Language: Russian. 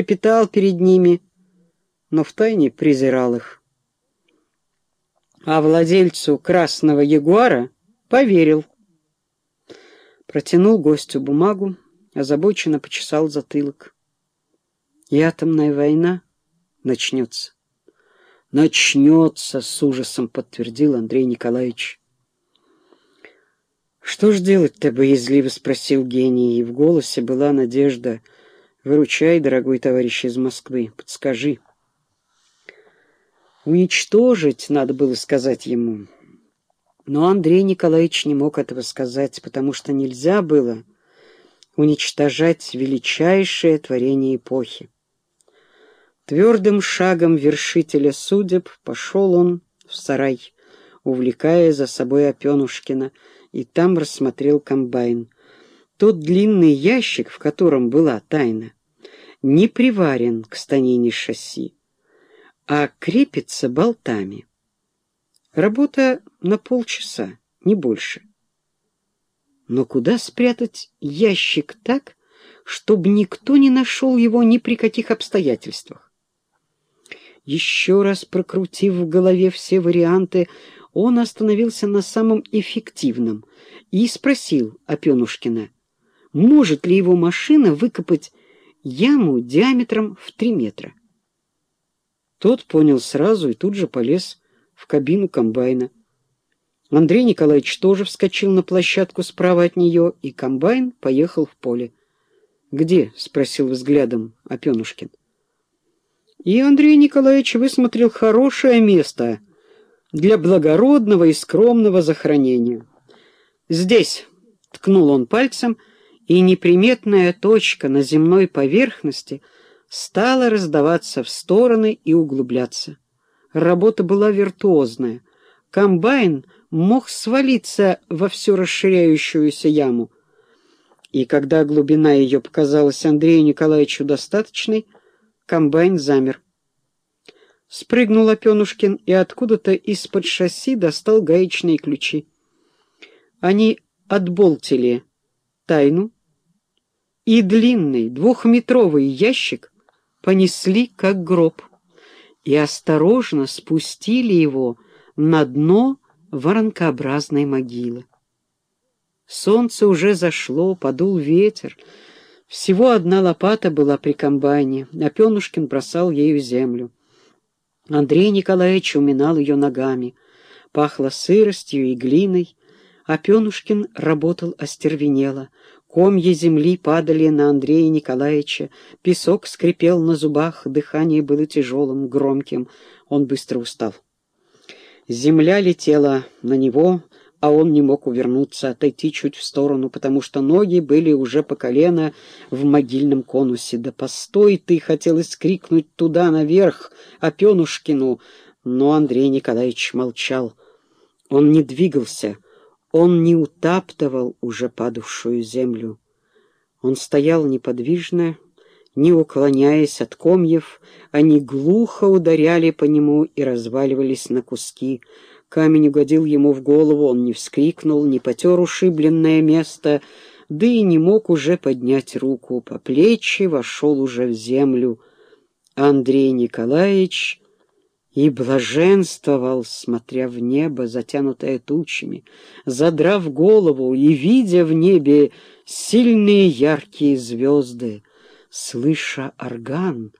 трепетал перед ними, но втайне презирал их. А владельцу красного ягуара поверил. Протянул гостю бумагу, озабоченно почесал затылок. И атомная война начнется. Начнется, с ужасом подтвердил Андрей Николаевич. Что ж делать-то, боязливо спросил гений, и в голосе была надежда. Выручай, дорогой товарищ из Москвы, подскажи. Уничтожить надо было сказать ему. Но Андрей Николаевич не мог этого сказать, потому что нельзя было уничтожать величайшее творение эпохи. Твердым шагом вершителя судеб пошел он в сарай, увлекая за собой Опенушкина, и там рассмотрел комбайн. Тот длинный ящик, в котором была тайна, не приварен к станине шасси, а крепится болтами. Работа на полчаса, не больше. Но куда спрятать ящик так, чтобы никто не нашел его ни при каких обстоятельствах? Еще раз прокрутив в голове все варианты, он остановился на самом эффективном и спросил Опенушкина, может ли его машина выкопать яму диаметром в три метра. Тот понял сразу и тут же полез в кабину комбайна. Андрей Николаевич тоже вскочил на площадку справа от нее, и комбайн поехал в поле. «Где?» — спросил взглядом Опенушкин. И Андрей Николаевич высмотрел хорошее место для благородного и скромного захоронения. «Здесь», — ткнул он пальцем, и неприметная точка на земной поверхности стала раздаваться в стороны и углубляться. Работа была виртуозная. Комбайн мог свалиться во всю расширяющуюся яму. И когда глубина ее показалась Андрею Николаевичу достаточной, Комбайн замер. Спрыгнул Опенушкин и откуда-то из-под шасси достал гаечные ключи. Они отболтили тайну, и длинный двухметровый ящик понесли как гроб и осторожно спустили его на дно воронкообразной могилы. Солнце уже зашло, подул ветер, всего одна лопата была при комбайне, а Пенушкин бросал ею землю. Андрей Николаевич уминал ее ногами. Пахло сыростью и глиной, а Пенушкин работал остервенело. Комья земли падали на Андрея Николаевича, песок скрипел на зубах, дыхание было тяжелым, громким. Он быстро устал. Земля летела на него, а он не мог увернуться, отойти чуть в сторону, потому что ноги были уже по колено в могильном конусе. «Да постой ты!» — хотелось крикнуть туда, наверх, Опенушкину, но Андрей Николаевич молчал. Он не двигался, он не утаптывал уже падавшую землю. Он стоял неподвижно, не уклоняясь от комьев, они глухо ударяли по нему и разваливались на куски — Камень угодил ему в голову, он не вскрикнул, не потер ушибленное место, да и не мог уже поднять руку. По плечи вошел уже в землю Андрей Николаевич и блаженствовал, смотря в небо, затянутое тучами, задрав голову и видя в небе сильные яркие звезды, слыша орган,